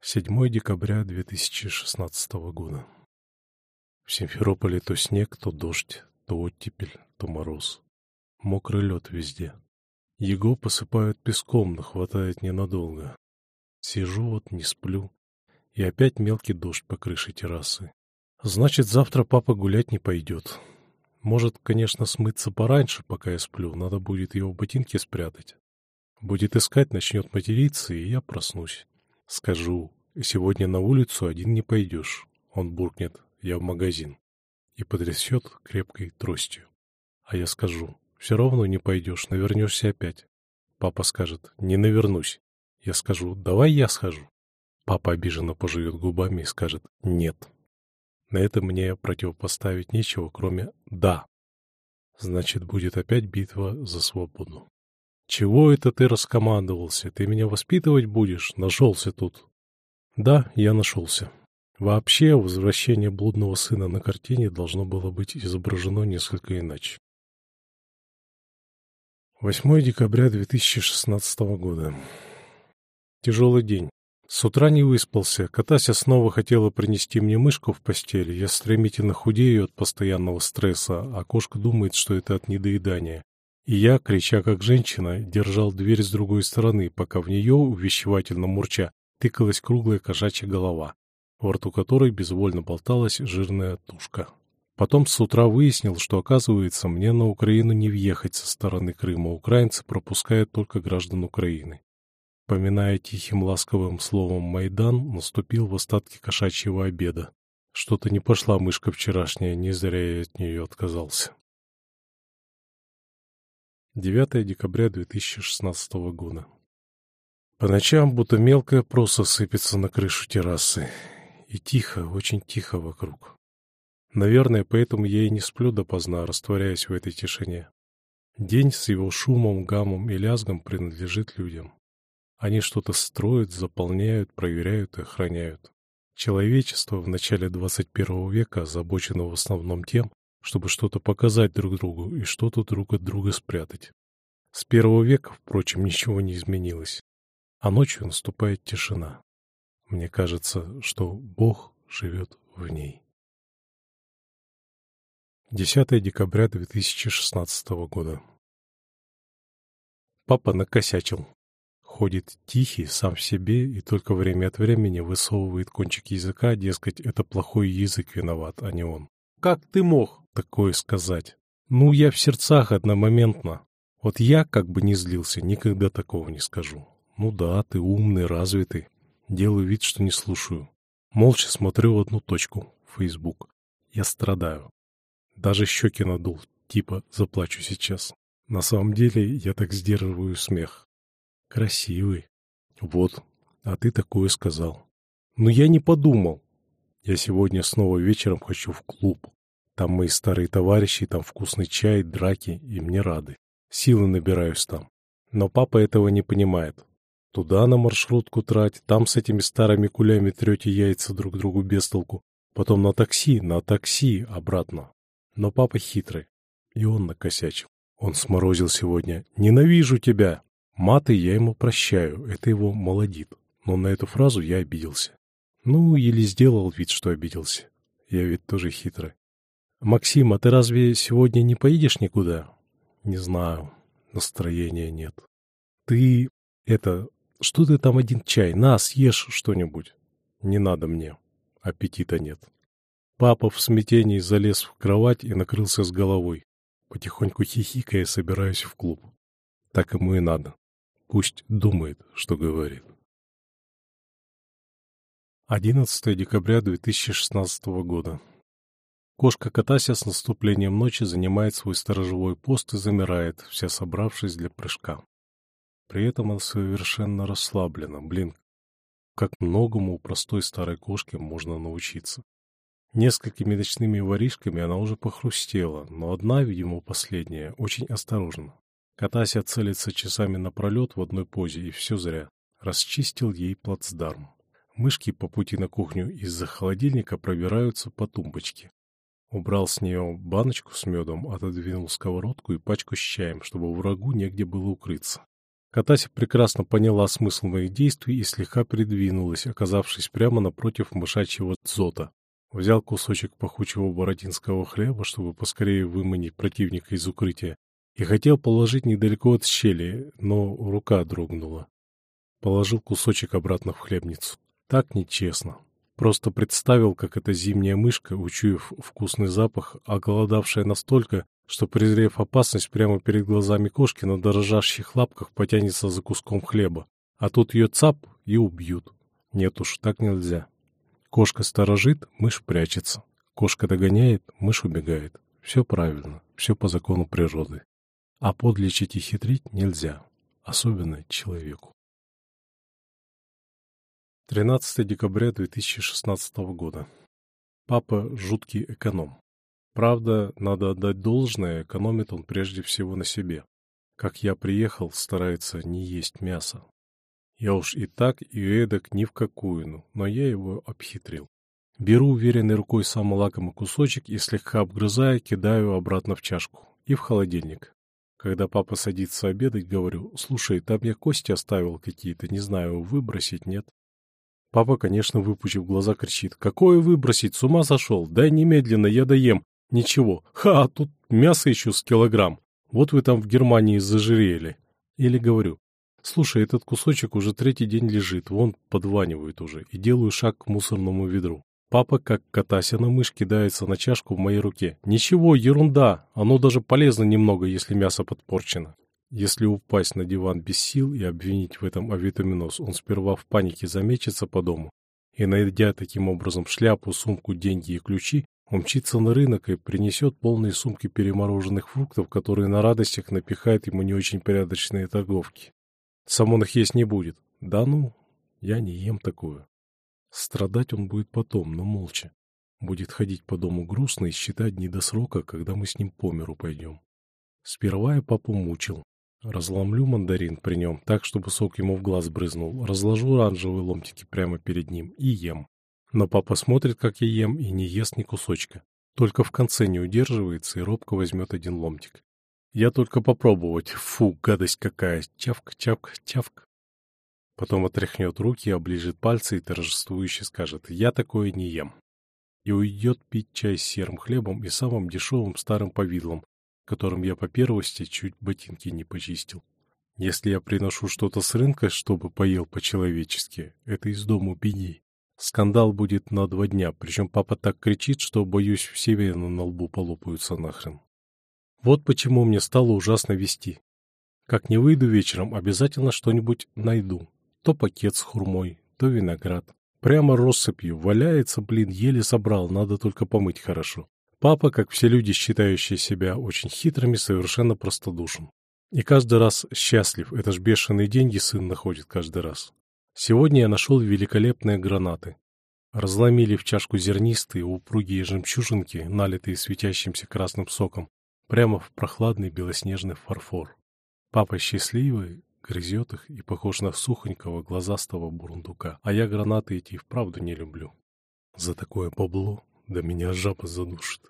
7 декабря 2016 года. В Симферополе то снег, то дождь, то оттепель, то мороз. Мокрый лед везде. Его посыпают песком, но хватает ненадолго. Сижу вот, не сплю. И опять мелкий дождь по крыше террасы. Значит, завтра папа гулять не пойдет. Может, конечно, смыться пораньше, пока я сплю. Надо будет его ботинки спрятать. Будет искать, начнет материться, и я проснусь. Скажу, сегодня на улицу один не пойдешь. Он буркнет, я в магазин. И потрясет крепкой тростью. А я скажу, все равно не пойдешь, навернешься опять. Папа скажет, не навернусь. Я скажу, давай я схожу. Папа обиженно пожует губами и скажет, нет. На это мне противопоставить нечего, кроме «да». Значит, будет опять битва за свободу. «Чего это ты раскомандовался? Ты меня воспитывать будешь? Нашелся тут». Да, я нашелся. Вообще, возвращение блудного сына на картине должно было быть изображено несколько иначе. 8 декабря 2016 года. Тяжелый день. С утра не выспался. Катася снова хотела принести мне мышку в постель. Я стремительно худею от постоянного стресса, а кошка думает, что это от недоедания. И я, крича как женщина, держал дверь с другой стороны, пока в нее, увещевательно мурча, тыкалась круглая кошачья голова, во рту которой безвольно болталась жирная тушка. Потом с утра выяснил, что, оказывается, мне на Украину не въехать со стороны Крыма. Украинцы пропускают только граждан Украины. Поминая тихим ласковым словом «Майдан», наступил в остатки кошачьего обеда. Что-то не пошла мышка вчерашняя, не зря я от нее отказался. 9 декабря 2016 года. По ночам будто мелкая проса сыпется на крышу террасы. И тихо, очень тихо вокруг. Наверное, поэтому я и не сплю допоздна, растворяясь в этой тишине. День с его шумом, гамом и лязгом принадлежит людям. Они что-то строят, заполняют, проверяют и охраняют. Человечество в начале 21 века озабочено в основном тем, чтобы что-то показать друг другу и что-то друг от друга спрятать. С первого века, впрочем, ничего не изменилось. А ночью наступает тишина. Мне кажется, что Бог живет в ней. 10 декабря 2016 года. Папа накосячил. Ходит тихий, сам в себе, и только время от времени высовывает кончик языка, дескать, это плохой язык виноват, а не он. Как ты мог такое сказать? Ну, я в сердцах одномоментно. Вот я, как бы не злился, никогда такого не скажу. Ну да, ты умный, развитый. Делаю вид, что не слушаю. Молча смотрю в одну точку, Facebook. Я страдаю. Даже щеки надул, типа заплачу сейчас. На самом деле я так сдерживаю смех. Красивый. Вот, а ты такое сказал. Но я не подумал. Я сегодня снова вечером хочу в клуб. Там мои старые товарищи, там вкусный чай, драки, и мне рады. Силы набираюсь там. Но папа этого не понимает. Туда на маршрутку трать, там с этими старыми кулями трете яйца друг другу без толку. Потом на такси, на такси, обратно. Но папа хитрый. И он накосячил. Он сморозил сегодня «Ненавижу тебя!» Маты я ему прощаю, это его молодит. Но на эту фразу я обиделся. Ну, или сделал вид, что обиделся. Я ведь тоже хитрый. «Максим, а ты разве сегодня не поедешь никуда?» «Не знаю. Настроения нет». «Ты... это... Что ты там один чай? На, съешь что-нибудь». «Не надо мне. Аппетита нет». Папа в смятении залез в кровать и накрылся с головой. Потихоньку хихикая собираюсь в клуб. Так ему и надо. Пусть думает, что говорит. 11 декабря 2016 года. Кошка Катася с наступлением ночи занимает свой сторожевой пост и замирает, вся собравшись для прыжка. При этом она совершенно расслаблена. Блин, как многому у простой старой кошки можно научиться. Несколькими ночными воришками она уже похрустела, но одна, видимо, последняя, очень осторожна. Катася целится часами напролет в одной позе, и все зря. Расчистил ей плацдарм. Мышки по пути на кухню из-за холодильника пробираются по тумбочке. Убрал с нее баночку с медом, отодвинул сковородку и пачку с чаем, чтобы врагу негде было укрыться. Катася прекрасно поняла смысл моих действий и слегка придвинулась, оказавшись прямо напротив мышачьего дзота. Взял кусочек пахучего бородинского хлеба, чтобы поскорее выманить противника из укрытия, и хотел положить недалеко от щели, но рука дрогнула. Положил кусочек обратно в хлебницу. Так нечестно. Просто представил, как эта зимняя мышка, учуяв вкусный запах, оголодавшая настолько, что, презрев опасность, прямо перед глазами кошки на дрожащих лапках потянется за куском хлеба. А тут ее цап и убьют. Нет уж, так нельзя. Кошка сторожит, мышь прячется. Кошка догоняет, мышь убегает. Все правильно, все по закону природы. А подлечить и хитрить нельзя, особенно человеку. 13 декабря 2016 года. Папа жуткий эконом. Правда, надо отдать должное, экономит он прежде всего на себе. Как я приехал, старается не есть мясо. Я уж и так, и эдак ни в какую, ну, но я его обхитрил. Беру уверенной рукой самый лакомый кусочек и, слегка обгрызая, кидаю обратно в чашку и в холодильник. Когда папа садится обедать, говорю, слушай, там я кости оставил какие-то, не знаю, выбросить, нет? Папа, конечно, выпучив глаза, кричит, какое выбросить, с ума сошел, дай немедленно, я доем. Ничего, ха, тут мясо еще с килограмм. Вот вы там в Германии зажирели. Или говорю, слушай, этот кусочек уже третий день лежит, вон подванивает уже, и делаю шаг к мусорному ведру. Папа, как катася на мышь, кидается на чашку в моей руке. Ничего, ерунда, оно даже полезно немного, если мясо подпорчено. Если упасть на диван без сил и обвинить в этом авитаминоз, он сперва в панике замечется по дому, и, найдя таким образом шляпу, сумку, деньги и ключи, Умчится на рынок и принесет полные сумки перемороженных фруктов, которые на радостях напихают ему не очень порядочные торговки. Сам он их есть не будет. Да ну, я не ем такое. Страдать он будет потом, но молча. Будет ходить по дому грустно и считать дни до срока, когда мы с ним по миру пойдем. Сперва я папу мучил. Разломлю мандарин при нем так, чтобы сок ему в глаз брызнул. Разложу оранжевые ломтики прямо перед ним и ем. Но папа смотрит, как я ем, и не ест ни кусочка. Только в конце не удерживается и робко возьмет один ломтик. Я только попробовать. Фу, гадость какая. Чавк, чавк, чавк. Потом отряхнет руки, оближет пальцы и торжествующе скажет «Я такое не ем». И уйдет пить чай с серым хлебом и самым дешевым старым повидлом, которым я по первости чуть ботинки не почистил. Если я приношу что-то с рынка, чтобы поел по-человечески, это из дому беги. Скандал будет на два дня, причем папа так кричит, что, боюсь, все вены на лбу полопаются нахрен. Вот почему мне стало ужасно вести. Как не выйду вечером, обязательно что-нибудь найду. То пакет с хурмой, то виноград. Прямо россыпью, валяется, блин, еле собрал, надо только помыть хорошо. Папа, как все люди, считающие себя очень хитрыми, совершенно простодушен. И каждый раз счастлив, это ж бешеные деньги сын находит каждый раз. Сегодня я нашел великолепные гранаты. Разломили в чашку зернистые, упругие жемчужинки, налитые светящимся красным соком, прямо в прохладный белоснежный фарфор. Папа счастливый, грызет их и похож на сухонького глазастого бурундука, а я гранаты эти вправду не люблю. За такое бабло да меня жаба задушит.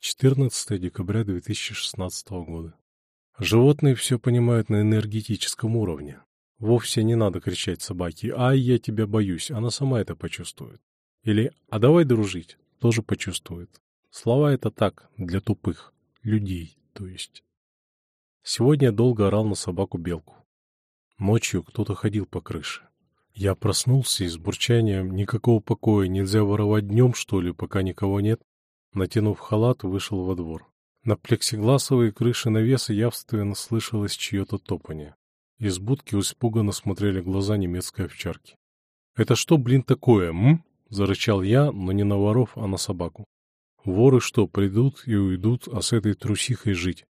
14 декабря 2016 года. Животные все понимают на энергетическом уровне. Вовсе не надо кричать собаке «Ай, я тебя боюсь», она сама это почувствует. Или «А давай дружить», тоже почувствует. Слова это так, для тупых, людей, то есть. Сегодня я долго орал на собаку-белку. Ночью кто-то ходил по крыше. Я проснулся и с бурчанием «Никакого покоя, нельзя воровать днем, что ли, пока никого нет?» Натянув халат, вышел во двор. На плексигласовой крыше навеса явственно слышалось чье-то топание. Из будки испуганно смотрели глаза немецкой овчарки. «Это что, блин, такое, м?» — зарычал я, но не на воров, а на собаку. «Воры что, придут и уйдут, а с этой трусихой жить?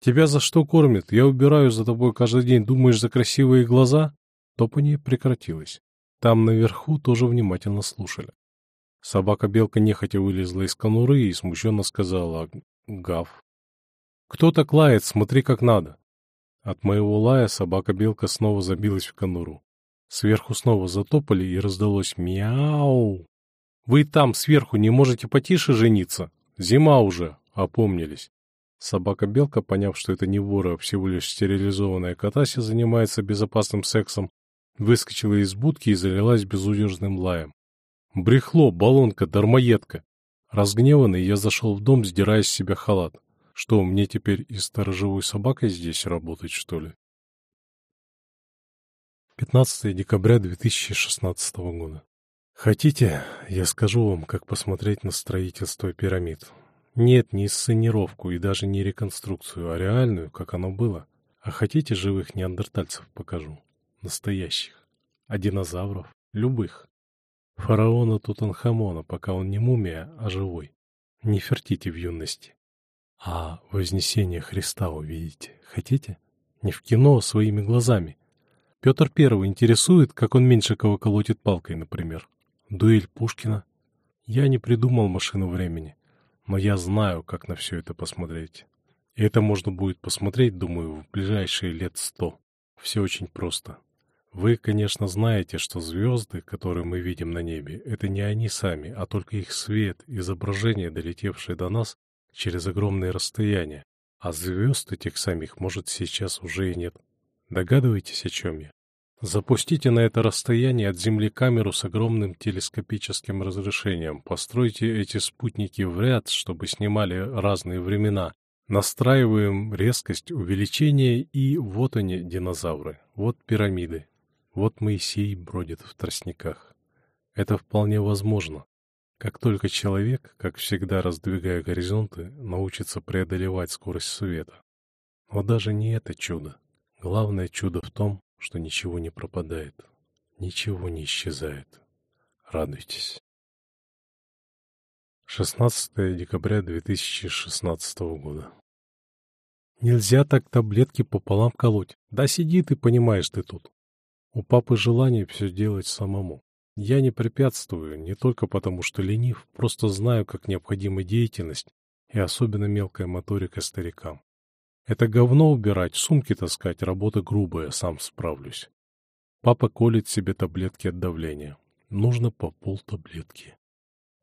Тебя за что кормят? Я убираю за тобой каждый день, думаешь, за красивые глаза?» Топание прекратилось. Там наверху тоже внимательно слушали. Собака-белка нехотя вылезла из конуры и смущенно сказала «Гав». «Кто так лает? Смотри, как надо!» От моего лая собака-белка снова забилась в конуру. Сверху снова затопали и раздалось «Мяу!». «Вы там, сверху, не можете потише жениться? Зима уже!» — опомнились. Собака-белка, поняв, что это не вора, а всего лишь стерилизованная катася занимается безопасным сексом, выскочила из будки и залилась безудержным лаем. Брехло, баллонка, дармоедка. Разгневанный, я зашел в дом, сдирая с себя халат. Что, мне теперь и сторожевой собакой здесь работать, что ли? 15 декабря 2016 года. Хотите, я скажу вам, как посмотреть на строительство пирамид? Нет, не сценировку и даже не реконструкцию, а реальную, как оно было. А хотите, живых неандертальцев покажу? Настоящих. А динозавров? Любых. Фараона Тутанхамона, пока он не мумия, а живой. Не фертите в юности. А Вознесение Христа увидите. Хотите? Не в кино, а своими глазами. Петр Первый интересует, как он Меньшикова колотит палкой, например. Дуэль Пушкина. Я не придумал машину времени но я знаю, как на все это посмотреть. И это можно будет посмотреть, думаю, в ближайшие лет сто. Все очень просто. Вы, конечно, знаете, что звезды, которые мы видим на небе, это не они сами, а только их свет, изображение, долетевшее до нас через огромные расстояния. А звезд этих самих, может, сейчас уже и нет. Догадываетесь, о чем я? Запустите на это расстояние от Земли камеру с огромным телескопическим разрешением. Постройте эти спутники в ряд, чтобы снимали разные времена. Настраиваем резкость, увеличение, и вот они, динозавры. Вот пирамиды. Вот Моисей бродит в тростниках. Это вполне возможно. Как только человек, как всегда раздвигая горизонты, научится преодолевать скорость света. Но даже не это чудо. Главное чудо в том, что ничего не пропадает, ничего не исчезает. Радуйтесь. 16 декабря 2016 года. Нельзя так таблетки пополам колоть. Да сиди ты, понимаешь ты тут. У папы желание все делать самому. Я не препятствую, не только потому, что ленив, просто знаю, как необходима деятельность и особенно мелкая моторика старикам. Это говно убирать, сумки таскать, работа грубая, сам справлюсь. Папа колет себе таблетки от давления. Нужно по пол таблетки.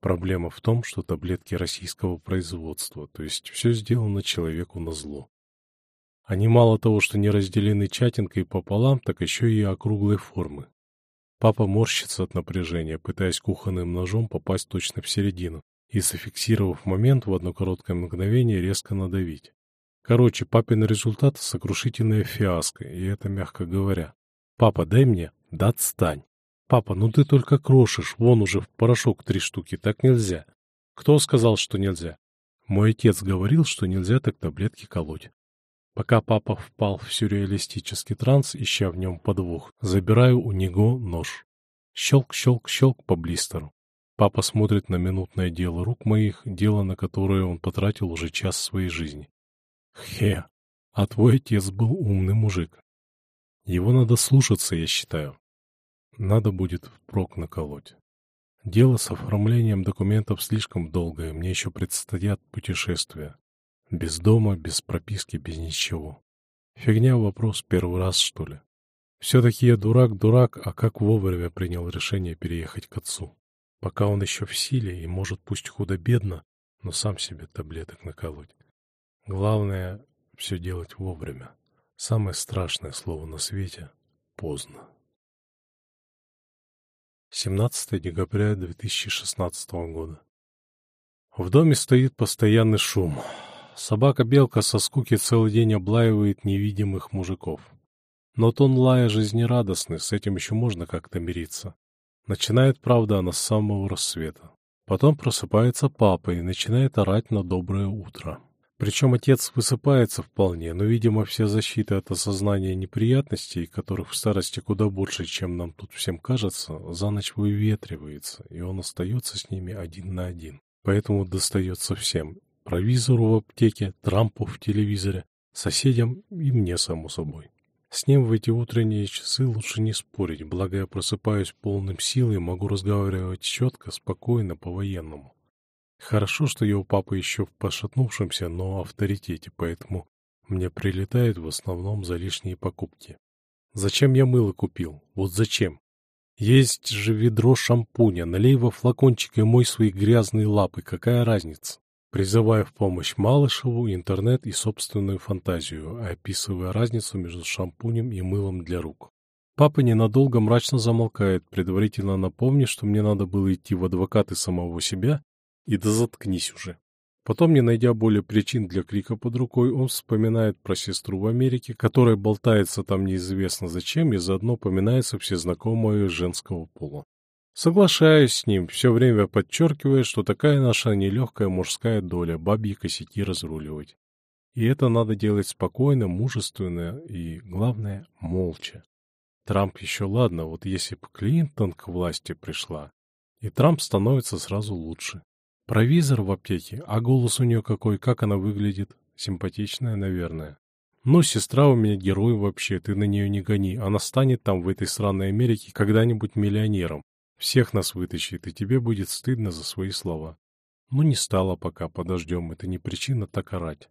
Проблема в том, что таблетки российского производства, то есть все сделано человеку на зло. Они мало того, что не разделены чатинкой пополам, так еще и округлой формы. Папа морщится от напряжения, пытаясь кухонным ножом попасть точно в середину и, зафиксировав момент, в одно короткое мгновение резко надавить. Короче, папин результат — сокрушительная фиаско, и это мягко говоря. «Папа, дай мне». «Да отстань». «Папа, ну ты только крошишь, вон уже в порошок три штуки, так нельзя». «Кто сказал, что нельзя?» Мой отец говорил, что нельзя так таблетки колоть. Пока папа впал в сюрреалистический транс, ища в нем подвох, забираю у него нож. Щелк-щелк-щелк по блистеру. Папа смотрит на минутное дело рук моих, дело, на которое он потратил уже час своей жизни. Хе, а твой отец был умный мужик. Его надо слушаться, я считаю. Надо будет впрок наколоть. Дело с оформлением документов слишком долгое, мне еще предстоят путешествия. Без дома, без прописки, без ничего. Фигня вопрос первый раз, что ли. Все-таки я дурак-дурак, а как вовремя принял решение переехать к отцу. Пока он еще в силе и может пусть худо-бедно, но сам себе таблеток наколоть. Главное — все делать вовремя. Самое страшное слово на свете — поздно. 17 декабря 2016 года. В доме стоит постоянный шум. Собака-белка со скуки целый день облаивает невидимых мужиков. Но тон лая жизнерадостный, с этим еще можно как-то мириться. Начинает, правда, она с самого рассвета. Потом просыпается папа и начинает орать на доброе утро. Причем отец высыпается вполне, но, видимо, вся защита от осознания неприятностей, которых в старости куда больше, чем нам тут всем кажется, за ночь выветривается, и он остается с ними один на один. Поэтому достается всем. Провизору в аптеке, Трампу в телевизоре, соседям и мне, само собой. С ним в эти утренние часы лучше не спорить, благо я просыпаюсь полным сил и могу разговаривать четко, спокойно, по-военному. Хорошо, что его папа еще в пошатнувшемся, но авторитете, поэтому мне прилетает в основном за лишние покупки. Зачем я мыло купил? Вот зачем? Есть же ведро шампуня, налей во флакончик и мой свои грязные лапы, какая разница? Призывая в помощь Малышеву, интернет и собственную фантазию, описывая разницу между шампунем и мылом для рук. Папа ненадолго мрачно замолкает, предварительно напомнив, что мне надо было идти в адвокаты самого себя, и да заткнись уже. Потом, не найдя более причин для крика под рукой, он вспоминает про сестру в Америке, которая болтается там неизвестно зачем, и заодно поминается все знакомые женского пола. Соглашаюсь с ним, все время подчеркивая, что такая наша нелегкая мужская доля бабьи косяки разруливать. И это надо делать спокойно, мужественно и, главное, молча. Трамп еще ладно, вот если бы Клинтон к власти пришла, и Трамп становится сразу лучше. Провизор в аптеке, а голос у нее какой, как она выглядит? Симпатичная, наверное. Ну, сестра у меня герой вообще, ты на нее не гони. Она станет там, в этой странной Америке, когда-нибудь миллионером. Всех нас вытащит, и тебе будет стыдно за свои слова. Ну, не стало пока, подождем, это не причина так орать.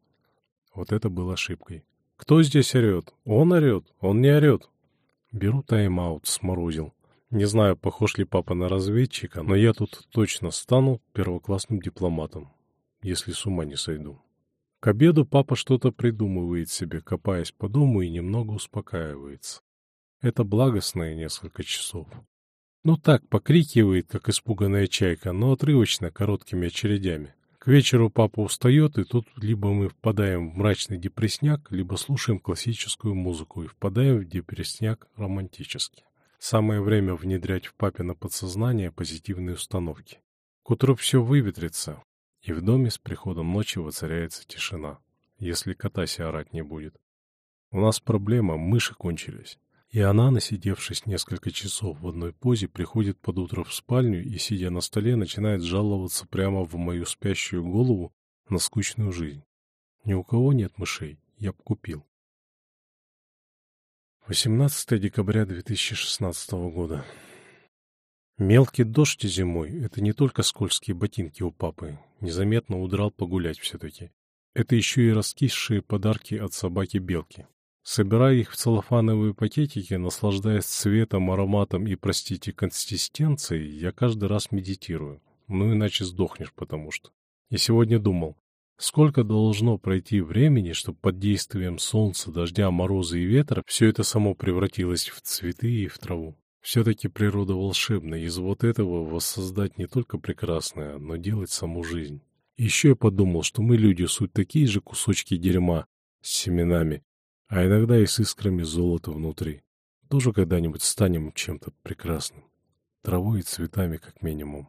Вот это было ошибкой. Кто здесь орет? Он орет, он не орет. Беру тайм-аут, сморозил. Не знаю, похож ли папа на разведчика, но я тут точно стану первоклассным дипломатом, если с ума не сойду. К обеду папа что-то придумывает себе, копаясь по дому и немного успокаивается. Это благостные несколько часов. Ну так, покрикивает, как испуганная чайка, но отрывочно, короткими очередями. К вечеру папа устает, и тут либо мы впадаем в мрачный депрессняк, либо слушаем классическую музыку и впадаем в депрессняк романтически. Самое время внедрять в папино подсознание позитивные установки. К утру все выветрится, и в доме с приходом ночи воцаряется тишина, если Катаси орать не будет. У нас проблема, мыши кончились. И она, насидевшись несколько часов в одной позе, приходит под утро в спальню и, сидя на столе, начинает жаловаться прямо в мою спящую голову на скучную жизнь. Ни у кого нет мышей, я б купил. 18 декабря 2016 года. Мелкий дождь зимой — это не только скользкие ботинки у папы. Незаметно удрал погулять все-таки. Это еще и раскисшие подарки от собаки-белки. Собирая их в целлофановые пакетики, наслаждаясь цветом, ароматом и, простите, консистенцией, я каждый раз медитирую. Ну, иначе сдохнешь, потому что. Я сегодня думал, сколько должно пройти времени, чтобы под действием солнца, дождя, мороза и ветра все это само превратилось в цветы и в траву. Все-таки природа волшебна, из вот этого воссоздать не только прекрасное, но делать саму жизнь. Еще я подумал, что мы, люди, суть такие же кусочки дерьма с семенами, а иногда и с искрами золота внутри. Тоже когда-нибудь станем чем-то прекрасным. Травой и цветами, как минимум.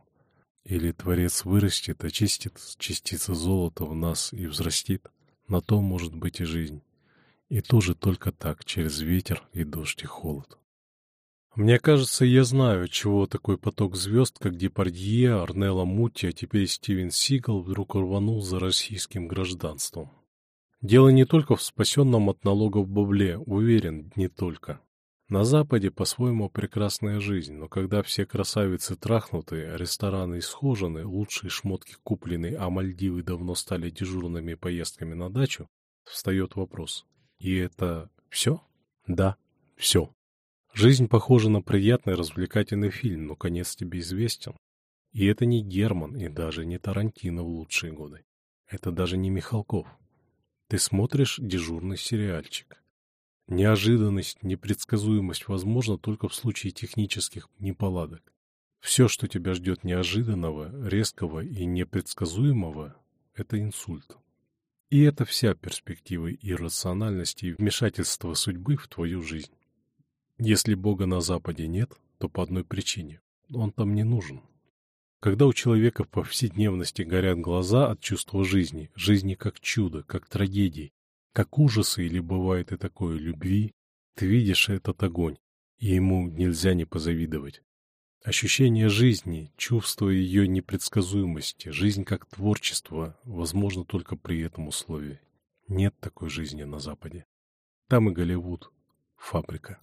Или Творец вырастет, очистит частицы золота в нас и взрастит. На то может быть и жизнь. И тоже только так, через ветер и дождь и холод. Мне кажется, я знаю, чего такой поток звезд, как Депардье, Арнелла Мутти, а теперь Стивен Сигал вдруг рванул за российским гражданством. Дело не только в спасенном от налогов бабле, уверен, не только. На Западе по-своему прекрасная жизнь, но когда все красавицы трахнуты, рестораны исхожены, лучшие шмотки куплены, а Мальдивы давно стали дежурными поездками на дачу, встает вопрос. И это все? Да, все. Жизнь похожа на приятный развлекательный фильм, но конец тебе известен. И это не Герман и даже не Тарантино в лучшие годы. Это даже не Михалков. Ты смотришь дежурный сериальчик. Неожиданность, непредсказуемость возможна только в случае технических неполадок. Все, что тебя ждет неожиданного, резкого и непредсказуемого, это инсульт. И это вся перспектива иррациональности и вмешательства судьбы в твою жизнь. Если Бога на Западе нет, то по одной причине. Он там не нужен. Когда у человека в повседневности горят глаза от чувства жизни, жизни как чудо, как трагедии, как ужасы или бывает и такое любви, ты видишь этот огонь, и ему нельзя не позавидовать. Ощущение жизни, чувство ее непредсказуемости, жизнь как творчество, возможно только при этом условии. Нет такой жизни на Западе. Там и Голливуд, фабрика.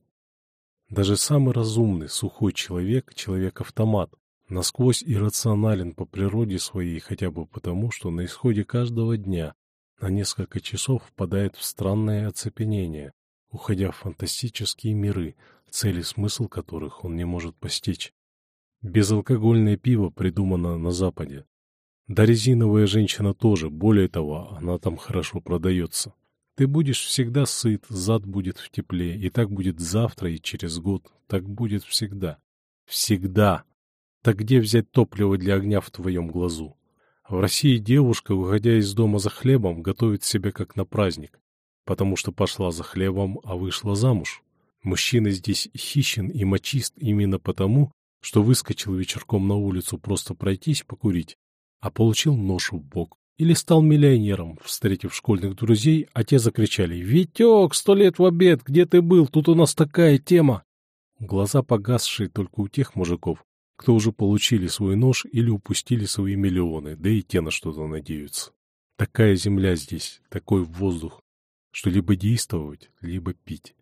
Даже самый разумный, сухой человек, человек-автомат, насквозь иррационален по природе своей хотя бы потому, что на исходе каждого дня на несколько часов впадает в странное оцепенение, уходя в фантастические миры, цели смысл которых он не может постичь. Безалкогольное пиво придумано на Западе. Да резиновая женщина тоже, более того, она там хорошо продается. Ты будешь всегда сыт, зад будет в тепле, и так будет завтра и через год, так будет всегда. Всегда. Так где взять топливо для огня в твоем глазу? В России девушка, выходя из дома за хлебом, готовит себя как на праздник, потому что пошла за хлебом, а вышла замуж. Мужчина здесь хищен и мочист именно потому, что выскочил вечерком на улицу просто пройтись покурить, а получил нож в бок. Или стал миллионером, встретив школьных друзей, а те закричали «Витек, сто лет в обед, где ты был? Тут у нас такая тема!» Глаза погасшие только у тех мужиков, кто уже получили свой нож или упустили свои миллионы, да и те на что-то надеются. Такая земля здесь, такой воздух, что либо действовать, либо пить.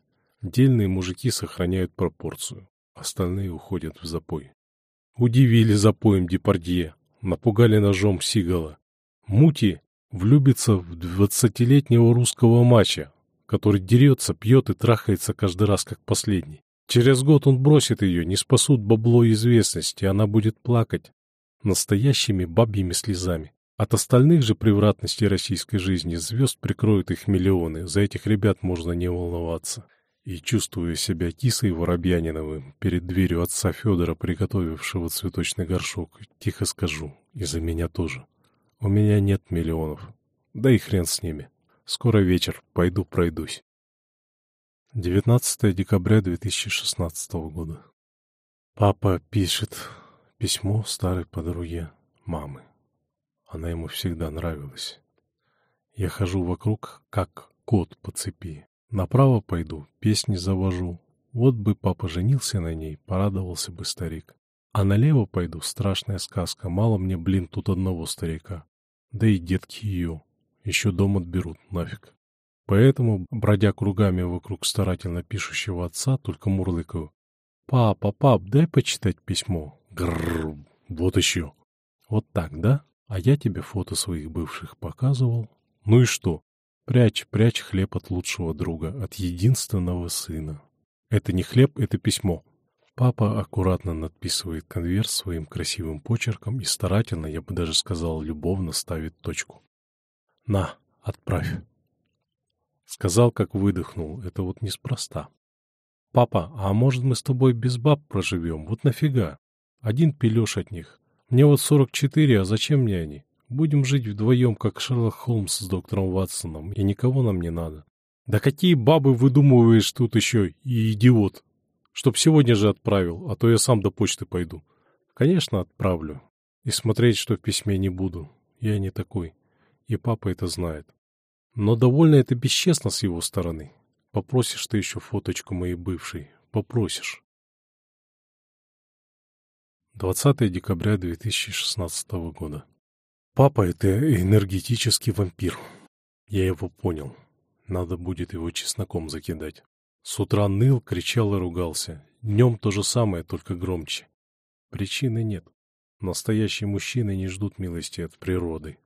Дельные мужики сохраняют пропорцию, остальные уходят в запой. Удивили запоем Депардье, напугали ножом Сигала. Мути влюбится в двадцатилетнего русского мача, который дерется, пьет и трахается каждый раз как последний. Через год он бросит ее, не спасут бабло и известность, и она будет плакать настоящими бабьими слезами. От остальных же превратностей российской жизни звезд прикроют их миллионы, за этих ребят можно не волноваться. И, чувствуя себя кисой Воробьяниновым перед дверью отца Федора, приготовившего цветочный горшок, тихо скажу, и за меня тоже. У меня нет миллионов. Да и хрен с ними. Скоро вечер, пойду пройдусь. 19 декабря 2016 года. Папа пишет письмо старой подруге мамы. Она ему всегда нравилась. Я хожу вокруг, как кот по цепи. Направо пойду, песни завожу. Вот бы папа женился на ней, порадовался бы старик. А налево пойду, страшная сказка, мало мне, блин, тут одного старика. Да и детки ее. Еще дом отберут, нафиг. Поэтому, бродя кругами вокруг старательно пишущего отца, только мурлыкаю. «Папа, пап, дай почитать письмо». Грррр, вот еще. Вот так, да? А я тебе фото своих бывших показывал. Ну и что? Прячь, прячь хлеб от лучшего друга, от единственного сына. Это не хлеб, это письмо. Папа аккуратно надписывает конверт своим красивым почерком и старательно, я бы даже сказал, любовно ставит точку. На, отправь. Сказал, как выдохнул. Это вот неспроста. Папа, а может мы с тобой без баб проживем? Вот нафига? Один пилешь от них. Мне вот сорок четыре, а зачем мне они? Будем жить вдвоем, как Шерлок Холмс с доктором Ватсоном, и никого нам не надо. Да какие бабы выдумываешь тут еще, и идиот? Чтоб сегодня же отправил, а то я сам до почты пойду. Конечно, отправлю. И смотреть, что в письме не буду. Я не такой. И папа это знает. Но довольно это бесчестно с его стороны. Попросишь ты еще фоточку моей бывшей. Попросишь. 20 декабря 2016 года. Папа — это энергетический вампир. Я его понял. Надо будет его чесноком закидать. С утра ныл, кричал и ругался. Днем то же самое, только громче. Причины нет. Настоящие мужчины не ждут милости от природы.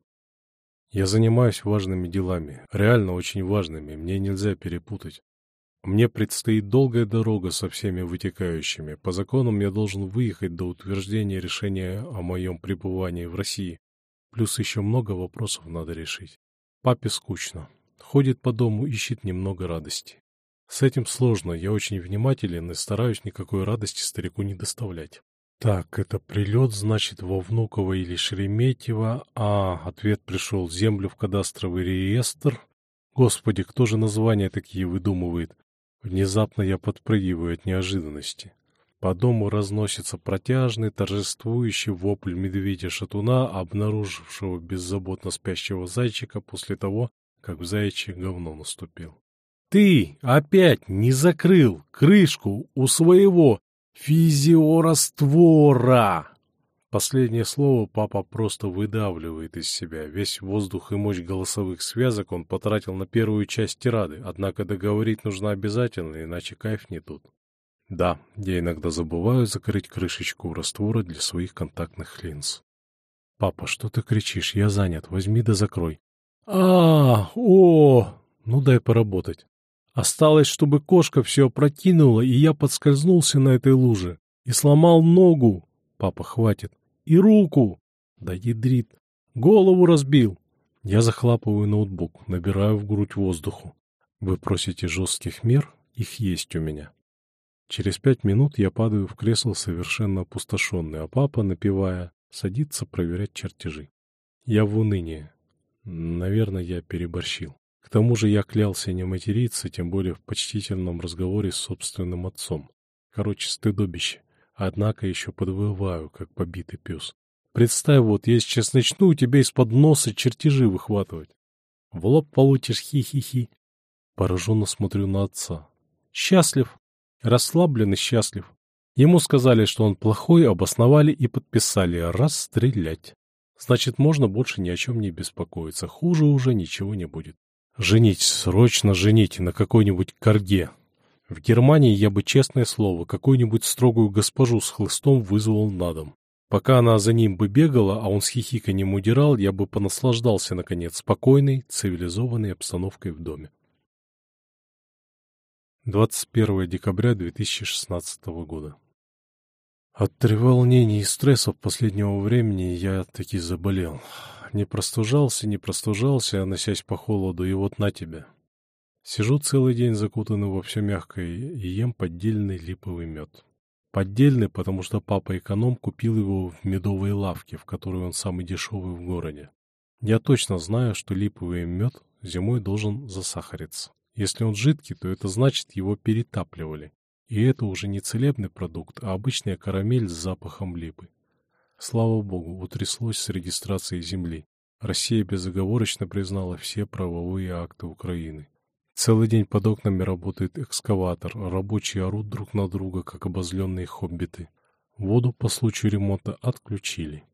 Я занимаюсь важными делами, реально очень важными, мне нельзя перепутать. Мне предстоит долгая дорога со всеми вытекающими. По законам я должен выехать до утверждения решения о моем пребывании в России. Плюс еще много вопросов надо решить. Папе скучно. Ходит по дому, ищет немного радости. С этим сложно, я очень внимателен и стараюсь никакой радости старику не доставлять. Так, это прилет, значит, во Внуково или Шереметьево. А, ответ пришел. Землю в кадастровый реестр. Господи, кто же названия такие выдумывает? Внезапно я подпрыгиваю от неожиданности. По дому разносится протяжный, торжествующий вопль медведя-шатуна, обнаружившего беззаботно спящего зайчика после того, как в заячье говно наступил. «Ты опять не закрыл крышку у своего физиораствора!» Последнее слово папа просто выдавливает из себя. Весь воздух и мощь голосовых связок он потратил на первую часть тирады, однако договорить нужно обязательно, иначе кайф не тут. Да, я иногда забываю закрыть крышечку раствора для своих контактных линз. «Папа, что ты кричишь? Я занят. Возьми да закрой». «А, о, ну дай поработать». Осталось, чтобы кошка все опрокинула, и я подскользнулся на этой луже. И сломал ногу. Папа, хватит. И руку. Да ядрит. Голову разбил. Я захлапываю ноутбук, набираю в грудь воздуху. Вы просите жестких мер? Их есть у меня. Через пять минут я падаю в кресло совершенно опустошенный, а папа, напивая, садится проверять чертежи. Я в унынии. Наверное, я переборщил. К тому же я клялся не материться, тем более в почтительном разговоре с собственным отцом. Короче, стыдобище. Однако еще подвываю, как побитый пес. Представь, вот я сейчас начну у тебя из-под носа чертежи выхватывать. В лоб получишь хи-хи-хи. Пораженно смотрю на отца. Счастлив. Расслаблен и счастлив. Ему сказали, что он плохой, обосновали и подписали расстрелять. Значит, можно больше ни о чем не беспокоиться. Хуже уже ничего не будет. Женить, срочно жените на какой-нибудь корге. В Германии я бы, честное слово, какую-нибудь строгую госпожу с хлыстом вызвал на дом. Пока она за ним бы бегала, а он с хихиканьем удирал, я бы понаслаждался, наконец, спокойной, цивилизованной обстановкой в доме. 21 декабря 2016 года. От треволнений и стрессов последнего времени я таки заболел. Не простужался, не простужался, носясь по холоду, и вот на тебя. Сижу целый день закутанный во все мягкое и ем поддельный липовый мед. Поддельный, потому что папа-эконом купил его в медовой лавке, в которой он самый дешевый в городе. Я точно знаю, что липовый мед зимой должен засахариться. Если он жидкий, то это значит, его перетапливали. И это уже не целебный продукт, а обычная карамель с запахом липы. Слава богу, утряслось с регистрацией земли. Россия безоговорочно признала все правовые акты Украины. Целый день под окнами работает экскаватор, рабочие орут друг на друга, как обозленные хоббиты. Воду по случаю ремонта отключили.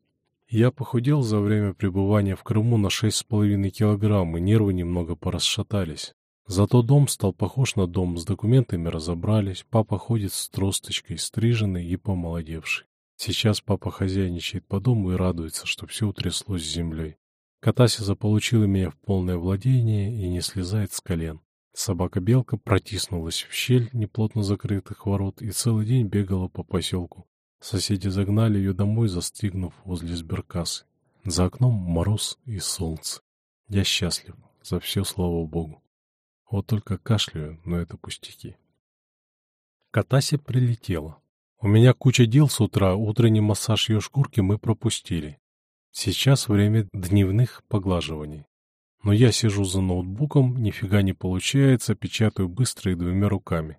Я похудел за время пребывания в Крыму на 6,5 килограмм, и нервы немного порасшатались. Зато дом стал похож на дом, с документами разобрались, папа ходит с тросточкой, стриженный и помолодевший. Сейчас папа хозяйничает по дому и радуется, что все утряслось с землей. Катася заполучила меня в полное владение и не слезает с колен. Собака-белка протиснулась в щель неплотно закрытых ворот и целый день бегала по поселку. Соседи загнали ее домой, застигнув возле сберкассы. За окном мороз и солнце. Я счастлив. За все, слава богу. Вот только кашляю, но это пустяки. Катася прилетела. У меня куча дел с утра, утренний массаж ее шкурки мы пропустили. Сейчас время дневных поглаживаний. Но я сижу за ноутбуком, нифига не получается, печатаю быстро и двумя руками.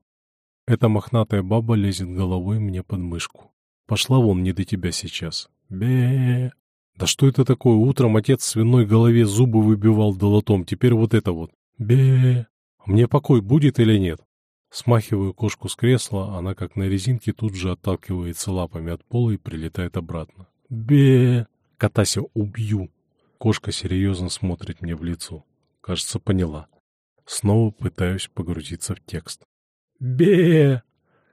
Эта мохнатая баба лезет головой мне под мышку. Пошла вон, не до тебя сейчас. бе Да что это такое? Утром отец свиной голове зубы выбивал долотом, теперь вот это вот. бе Мне покой будет или нет? Смахиваю кошку с кресла, она как на резинке тут же отталкивается лапами от пола и прилетает обратно. бе Катася, убью! Кошка серьезно смотрит мне в лицо. Кажется, поняла. Снова пытаюсь погрузиться в текст. бе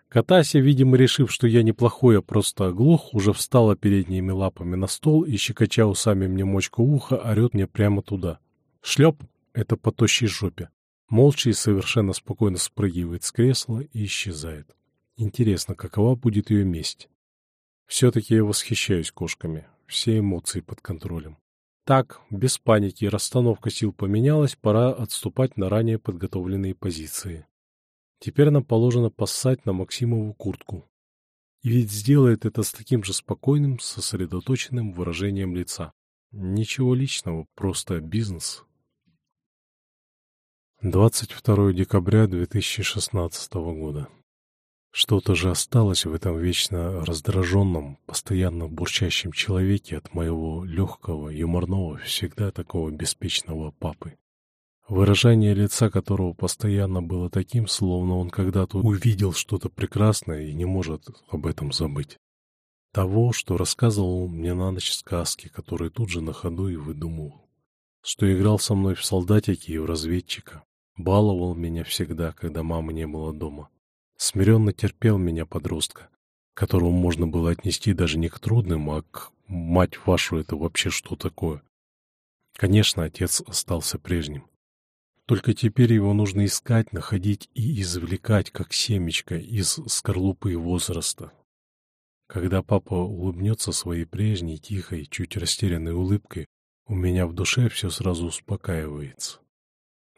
Катася, видимо, решив, что я неплохой, а просто оглох, уже встала передними лапами на стол и, щекоча усами мне мочку уха, орет мне прямо туда. Шлеп — это по тощей жопе молча и совершенно спокойно спрыгивает с кресла и исчезает. Интересно, какова будет ее месть? Все-таки я восхищаюсь кошками. Все эмоции под контролем. Так, без паники, расстановка сил поменялась, пора отступать на ранее подготовленные позиции. Теперь нам положено поссать на Максимову куртку. И ведь сделает это с таким же спокойным, сосредоточенным выражением лица. Ничего личного, просто бизнес. 22 декабря 2016 года. Что-то же осталось в этом вечно раздраженном, постоянно бурчащем человеке от моего легкого, юморного, всегда такого беспечного папы. Выражение лица которого постоянно было таким, словно он когда-то увидел что-то прекрасное и не может об этом забыть. Того, что рассказывал мне на ночь сказки, которые тут же на ходу и выдумывал. Что играл со мной в солдатики и в разведчика, Баловал меня всегда, когда мамы не было дома. Смиренно терпел меня подростка, которого можно было отнести даже не к трудным, а к «мать вашу, это вообще что такое?» Конечно, отец остался прежним. Только теперь его нужно искать, находить и извлекать, как семечко, из скорлупы возраста. Когда папа улыбнется своей прежней, тихой, чуть растерянной улыбкой, У меня в душе все сразу успокаивается.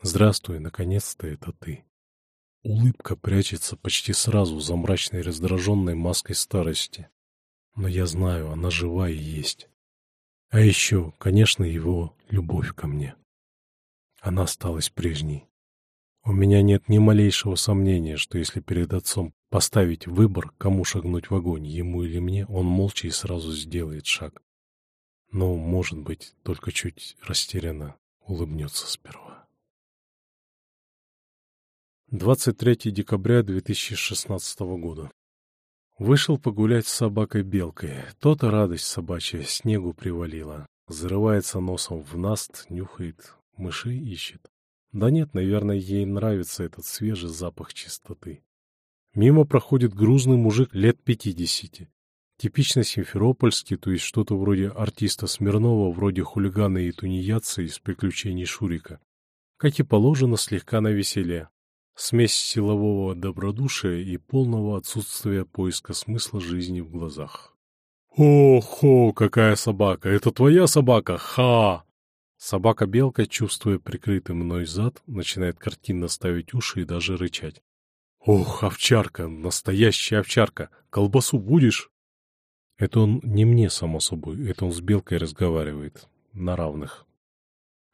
Здравствуй, наконец-то это ты. Улыбка прячется почти сразу за мрачной раздраженной маской старости. Но я знаю, она жива и есть. А еще, конечно, его любовь ко мне. Она осталась прежней. У меня нет ни малейшего сомнения, что если перед отцом поставить выбор, кому шагнуть в огонь, ему или мне, он молча и сразу сделает шаг. Но, может быть, только чуть растерянно улыбнется сперва. 23 декабря 2016 года. Вышел погулять с собакой-белкой. То-то радость собачья снегу привалила. Зарывается носом в наст, нюхает, мышей ищет. Да нет, наверное, ей нравится этот свежий запах чистоты. Мимо проходит грузный мужик лет пятидесяти. Типично симферопольский, то есть что-то вроде артиста Смирнова, вроде хулигана и тунеядца из приключений Шурика. Как и положено, слегка навеселе. Смесь силового добродушия и полного отсутствия поиска смысла жизни в глазах. «О-хо, какая собака! Это твоя собака! Ха!» Собака-белка, чувствуя прикрытый мной зад, начинает картинно ставить уши и даже рычать. «Ох, овчарка! Настоящая овчарка! Колбасу будешь?» Это он не мне, само собой, это он с белкой разговаривает. На равных.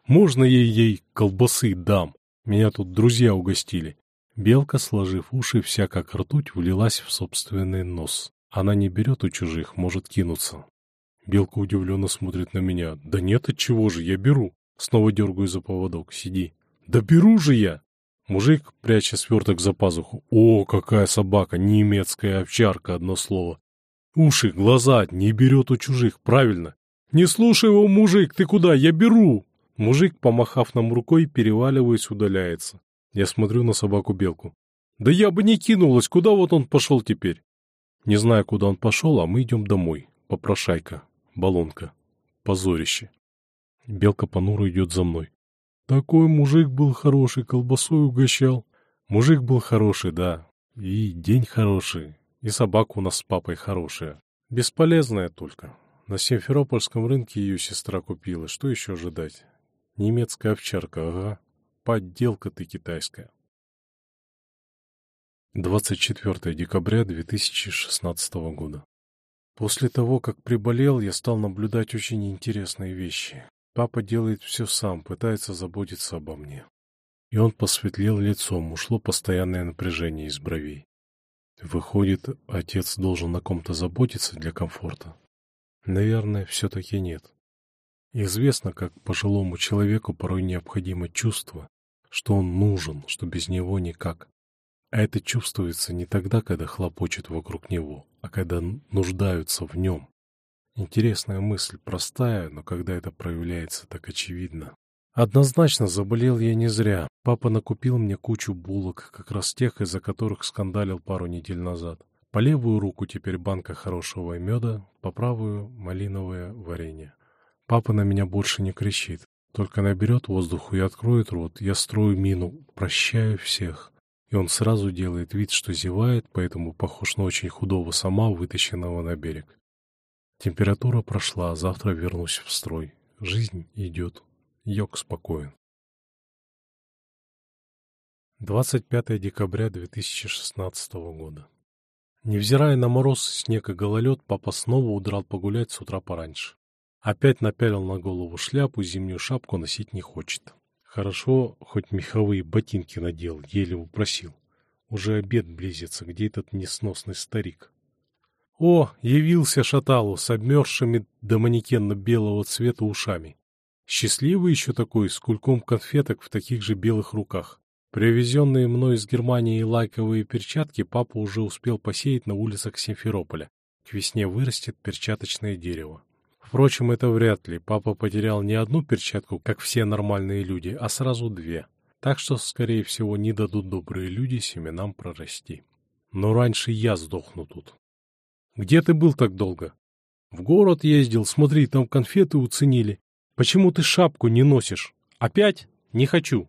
«Можно я ей колбасы дам? Меня тут друзья угостили». Белка, сложив уши, вся как ртуть, влилась в собственный нос. Она не берет у чужих, может кинуться. Белка удивленно смотрит на меня. «Да нет, от чего же, я беру». Снова дергаю за поводок. «Сиди». «Да беру же я!» Мужик, пряча сверток за пазуху. «О, какая собака! Немецкая овчарка, одно слово!» «Уши, глаза, не берет у чужих, правильно!» «Не слушай его, мужик, ты куда? Я беру!» Мужик, помахав нам рукой, переваливаясь, удаляется. Я смотрю на собаку-белку. «Да я бы не кинулась, куда вот он пошел теперь?» Не знаю, куда он пошел, а мы идем домой. Попрошайка. Балонка. Позорище. Белка понуро идет за мной. Такой мужик был хороший, колбасой угощал. Мужик был хороший, да. И день хороший. И собака у нас с папой хорошая. Бесполезная только. На Симферопольском рынке ее сестра купила. Что еще ожидать? Немецкая овчарка, ага. Подделка ты китайская. 24 декабря 2016 года. После того, как приболел, я стал наблюдать очень интересные вещи. Папа делает все сам, пытается заботиться обо мне. И он посветлел лицом, ушло постоянное напряжение из бровей. Выходит, отец должен на ком-то заботиться для комфорта? Наверное, все-таки нет. Известно, как пожилому человеку порой необходимо чувство, что он нужен, что без него никак. А это чувствуется не тогда, когда хлопочет вокруг него, а когда нуждаются в нем. Интересная мысль, простая, но когда это проявляется так очевидно. Однозначно заболел я не зря. Папа накупил мне кучу булок, как раз тех, из-за которых скандалил пару недель назад. По левую руку теперь банка хорошего меда, по правую — малиновое варенье. Папа на меня больше не кричит. Только наберет воздуху и откроет рот, я строю мину, прощаю всех. И он сразу делает вид, что зевает, поэтому похож на очень худого сама, вытащенного на берег. Температура прошла, а завтра вернусь в строй. Жизнь идет. Йог спокоен. 25 декабря 2016 года. Невзирая на мороз, снег и гололед, папа снова удрал погулять с утра пораньше. Опять напялил на голову шляпу, зимнюю шапку носить не хочет. Хорошо, хоть меховые ботинки надел, еле упросил. Уже обед близится, где этот несносный старик? О, явился Шаталу с обмерзшими до манекенно-белого цвета ушами. Счастливый еще такой, с кульком конфеток в таких же белых руках. Привезенные мной из Германии лайковые перчатки папа уже успел посеять на улицах Симферополя. К весне вырастет перчаточное дерево. Впрочем, это вряд ли. Папа потерял не одну перчатку, как все нормальные люди, а сразу две. Так что, скорее всего, не дадут добрые люди семенам прорасти. Но раньше я сдохну тут. Где ты был так долго? В город ездил, смотри, там конфеты уценили. Почему ты шапку не носишь? Опять? Не хочу.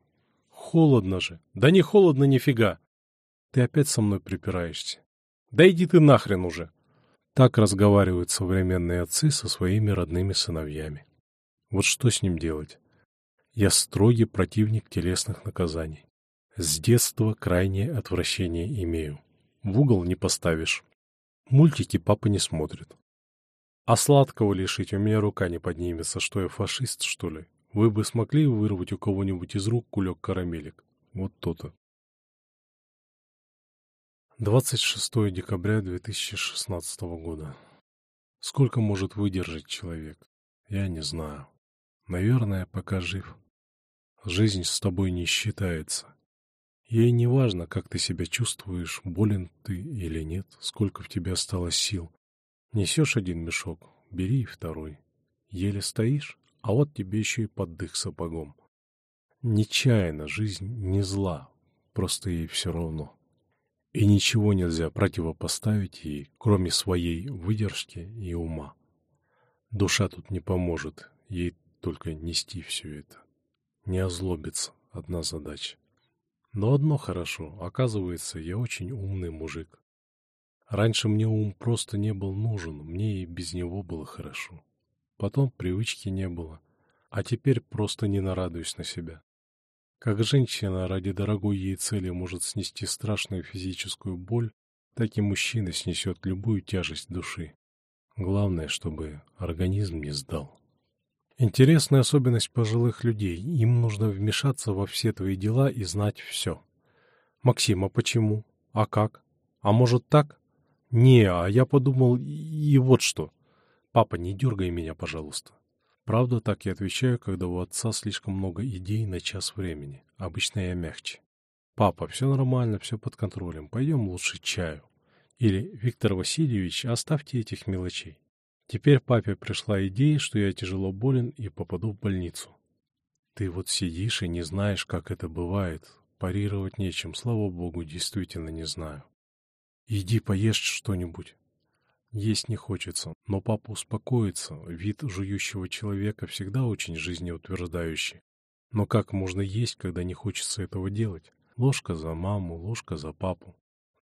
Холодно же. Да не холодно нифига. Ты опять со мной припираешься. Да иди ты нахрен уже. Так разговаривают современные отцы со своими родными сыновьями. Вот что с ним делать? Я строгий противник телесных наказаний. С детства крайнее отвращение имею. В угол не поставишь. Мультики папа не смотрит. А сладкого лишить у меня рука не поднимется, что я фашист, что ли? Вы бы смогли вырвать у кого-нибудь из рук кулек карамелек? Вот то-то. 26 декабря 2016 года. Сколько может выдержать человек? Я не знаю. Наверное, пока жив. Жизнь с тобой не считается. Ей не важно, как ты себя чувствуешь, болен ты или нет, сколько в тебе осталось сил. Несешь один мешок, бери и второй. Еле стоишь, а вот тебе еще и поддых сапогом. Нечаянно жизнь не зла, просто ей все равно. И ничего нельзя противопоставить ей, кроме своей выдержки и ума. Душа тут не поможет, ей только нести все это. Не озлобиться — одна задача. Но одно хорошо, оказывается, я очень умный мужик. Раньше мне ум просто не был нужен, мне и без него было хорошо. Потом привычки не было, а теперь просто не нарадуюсь на себя. Как женщина ради дорогой ей цели может снести страшную физическую боль, так и мужчина снесет любую тяжесть души. Главное, чтобы организм не сдал. Интересная особенность пожилых людей. Им нужно вмешаться во все твои дела и знать все. Максим, а почему? А как? А может так? Не, а я подумал, и вот что. Папа, не дергай меня, пожалуйста. Правда, так я отвечаю, когда у отца слишком много идей на час времени. Обычно я мягче. Папа, все нормально, все под контролем. Пойдем лучше чаю. Или, Виктор Васильевич, оставьте этих мелочей. Теперь папе пришла идея, что я тяжело болен и попаду в больницу. Ты вот сидишь и не знаешь, как это бывает. Парировать нечем, слава богу, действительно не знаю. Иди поешь что-нибудь. Есть не хочется, но папа успокоится, вид жующего человека всегда очень жизнеутверждающий. Но как можно есть, когда не хочется этого делать? Ложка за маму, ложка за папу.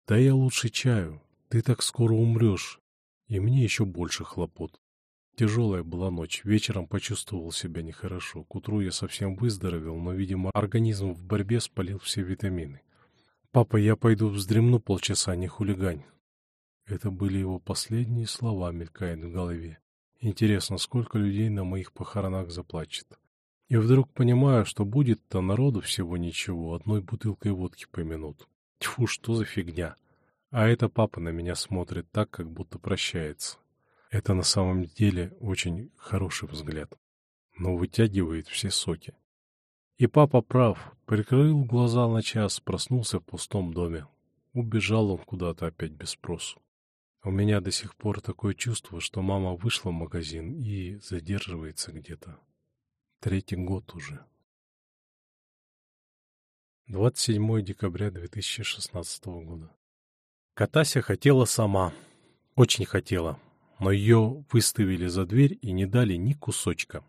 Да я лучше чаю, ты так скоро умрешь, и мне еще больше хлопот. Тяжелая была ночь, вечером почувствовал себя нехорошо. К утру я совсем выздоровел, но, видимо, организм в борьбе спалил все витамины. «Папа, я пойду вздремну полчаса, не хулигань». Это были его последние слова, мелькают в голове. Интересно, сколько людей на моих похоронах заплачет. И вдруг понимаю, что будет-то народу всего ничего, одной бутылкой водки помянут. Тьфу, что за фигня. А это папа на меня смотрит так, как будто прощается. Это на самом деле очень хороший взгляд. Но вытягивает все соки. И папа прав. Прикрыл глаза на час, проснулся в пустом доме. Убежал он куда-то опять без спросу. У меня до сих пор такое чувство, что мама вышла в магазин и задерживается где-то. Третий год уже. 27 декабря 2016 года. Катася хотела сама. Очень хотела. Но ее выставили за дверь и не дали ни кусочка.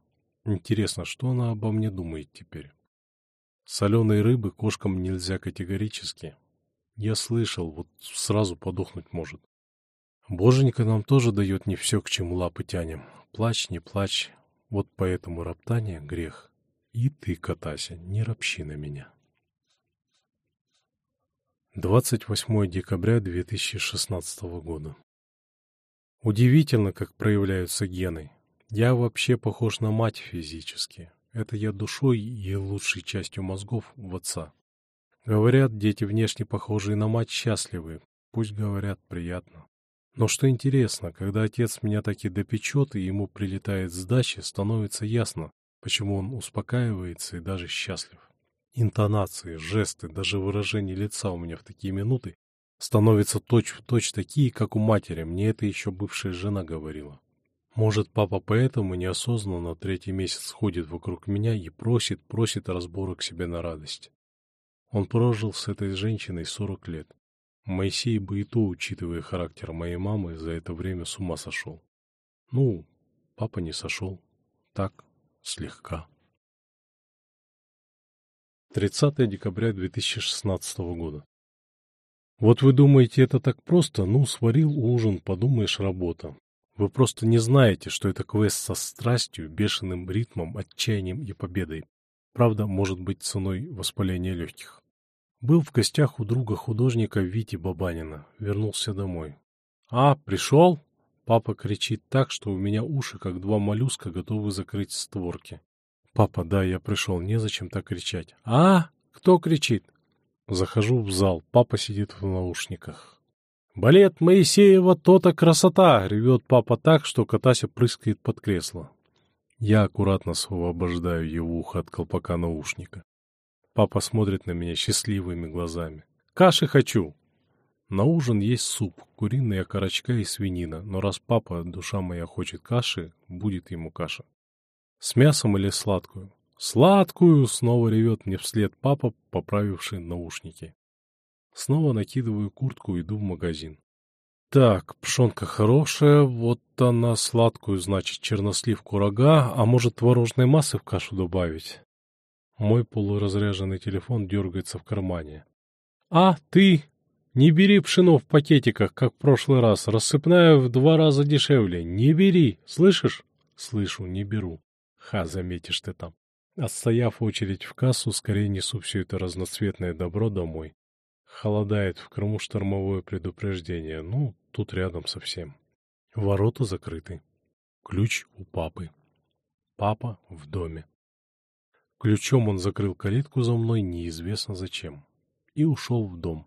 Интересно, что она обо мне думает теперь? Соленой рыбы кошкам нельзя категорически. Я слышал, вот сразу подохнуть может. Боженька нам тоже дает не все, к чему лапы тянем. Плачь, не плачь. Вот поэтому роптание — грех. И ты, Катася, не ропщи на меня. 28 декабря 2016 года. Удивительно, как проявляются гены. Я вообще похож на мать физически. Это я душой и лучшей частью мозгов в отца. Говорят, дети внешне похожие на мать счастливы. Пусть говорят, приятно. Но что интересно, когда отец меня таки допечет и ему прилетает сдачи, становится ясно, почему он успокаивается и даже счастлив. Интонации, жесты, даже выражение лица у меня в такие минуты становятся точь-в-точь точь такие, как у матери, мне это еще бывшая жена говорила. Может, папа поэтому неосознанно третий месяц ходит вокруг меня и просит, просит разборок себе на радость. Он прожил с этой женщиной сорок лет. Моисей бы и то, учитывая характер моей мамы, за это время с ума сошел. Ну, папа не сошел. Так, слегка. 30 декабря 2016 года. Вот вы думаете, это так просто? Ну, сварил ужин, подумаешь, работа. Вы просто не знаете, что это квест со страстью, бешеным ритмом, отчаянием и победой. Правда, может быть ценой воспаления легких. Был в гостях у друга художника Вити Бабанина. Вернулся домой. «А, пришел?» Папа кричит так, что у меня уши, как два моллюска, готовы закрыть створки. «Папа, да, я пришел, незачем так кричать». «А? Кто кричит?» Захожу в зал, папа сидит в наушниках. «Балет Моисеева то-то красота!» — ревет папа так, что Катася прыскает под кресло. Я аккуратно освобождаю его ухо от колпака наушника. Папа смотрит на меня счастливыми глазами. «Каши хочу!» На ужин есть суп, куриные окорочка и свинина, но раз папа, душа моя, хочет каши, будет ему каша. С мясом или сладкую? Сладкую! Снова ревет мне вслед папа, поправивший наушники. Снова накидываю куртку и иду в магазин. Так, пшенка хорошая, вот она сладкую, значит, черносливку рога, а может творожной массы в кашу добавить? Мой полуразряженный телефон дергается в кармане. «А, ты! Не бери пшено в пакетиках, как в прошлый раз. Рассыпная в два раза дешевле. Не бери, слышишь?» «Слышу, не беру». «Ха, заметишь ты там». Отстояв очередь в кассу, скорее несу все это разноцветное добро домой. Холодает в Крыму штормовое предупреждение. Ну, тут рядом совсем. Ворота закрыты. Ключ у папы. Папа в доме. Ключом он закрыл калитку за мной неизвестно зачем. И ушел в дом.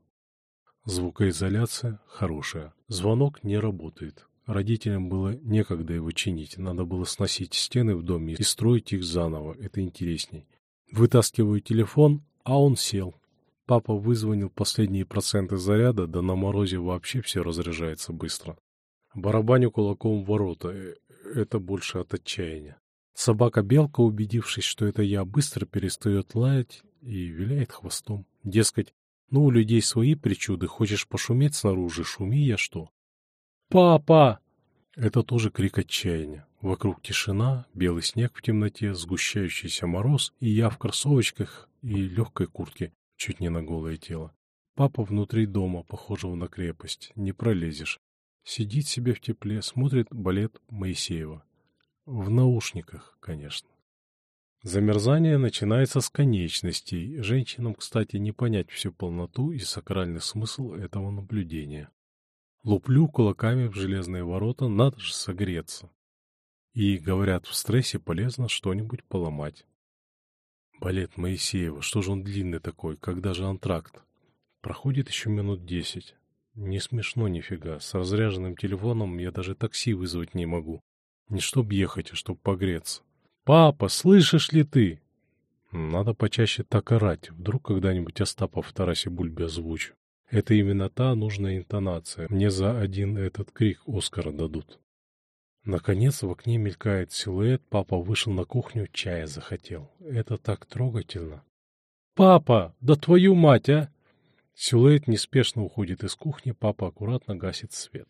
Звукоизоляция хорошая. Звонок не работает. Родителям было некогда его чинить. Надо было сносить стены в доме и строить их заново. Это интересней. Вытаскиваю телефон, а он сел. Папа вызвонил последние проценты заряда, да на морозе вообще все разряжается быстро. Барабаню кулаком в ворота. Э, это больше от отчаяния. Собака-белка, убедившись, что это я, быстро перестает лаять и виляет хвостом. Дескать, ну у людей свои причуды, хочешь пошуметь снаружи, шуми я что. «Папа!» Это тоже крик отчаяния. Вокруг тишина, белый снег в темноте, сгущающийся мороз, и я в кроссовочках и легкой куртке, чуть не на голое тело. Папа внутри дома, похожего на крепость, не пролезешь. Сидит себе в тепле, смотрит балет Моисеева. В наушниках, конечно. Замерзание начинается с конечностей. Женщинам, кстати, не понять всю полноту и сакральный смысл этого наблюдения. Луплю кулаками в железные ворота, надо же согреться. И, говорят, в стрессе полезно что-нибудь поломать. Балет Моисеева, что же он длинный такой, когда же антракт? Проходит еще минут десять. Не смешно нифига, с разряженным телефоном я даже такси вызвать не могу. Не чтоб ехать, а чтоб погреться. «Папа, слышишь ли ты?» Надо почаще так орать. Вдруг когда-нибудь Остапов в Тарасе Бульбе озвучу. Это именно та нужная интонация. Мне за один этот крик Оскара дадут. Наконец в окне мелькает силуэт. Папа вышел на кухню, чая захотел. Это так трогательно. «Папа, да твою мать, а!» Силуэт неспешно уходит из кухни, папа аккуратно гасит свет.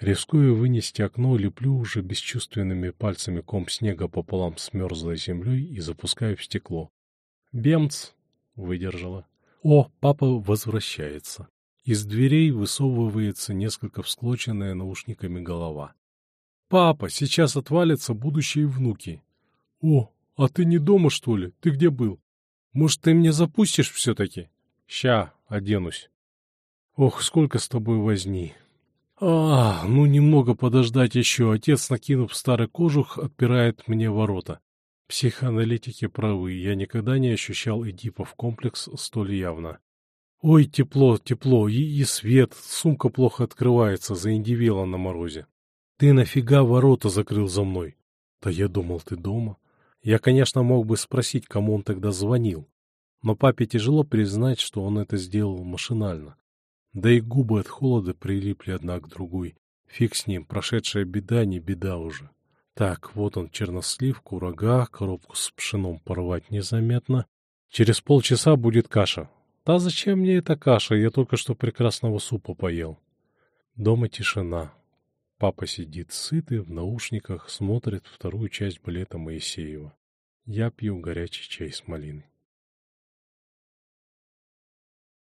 Рискуя вынести окно, леплю уже бесчувственными пальцами ком снега пополам с мерзлой землей и запускаю в стекло. Бемц! Выдержала. О, папа возвращается. Из дверей высовывается несколько всклоченная наушниками голова. «Папа, сейчас отвалятся будущие внуки». «О, а ты не дома, что ли? Ты где был? Может, ты мне запустишь все-таки?» «Ща, оденусь». «Ох, сколько с тобой возни!» А, ну немного подождать еще. Отец, накинув старый кожух, отпирает мне ворота. Психоаналитики правы, я никогда не ощущал Эдипов комплекс столь явно. Ой, тепло, тепло, и, и свет, сумка плохо открывается, заиндивела на морозе. Ты нафига ворота закрыл за мной? Да я думал, ты дома. Я, конечно, мог бы спросить, кому он тогда звонил. Но папе тяжело признать, что он это сделал машинально. Да и губы от холода прилипли одна к другой. Фиг с ним, прошедшая беда не беда уже. Так, вот он, чернослив, курага, коробку с пшеном порвать незаметно. Через полчаса будет каша. Да зачем мне эта каша? Я только что прекрасного супа поел. Дома тишина. Папа сидит сытый, в наушниках, смотрит вторую часть балета Моисеева. Я пью горячий чай с малиной.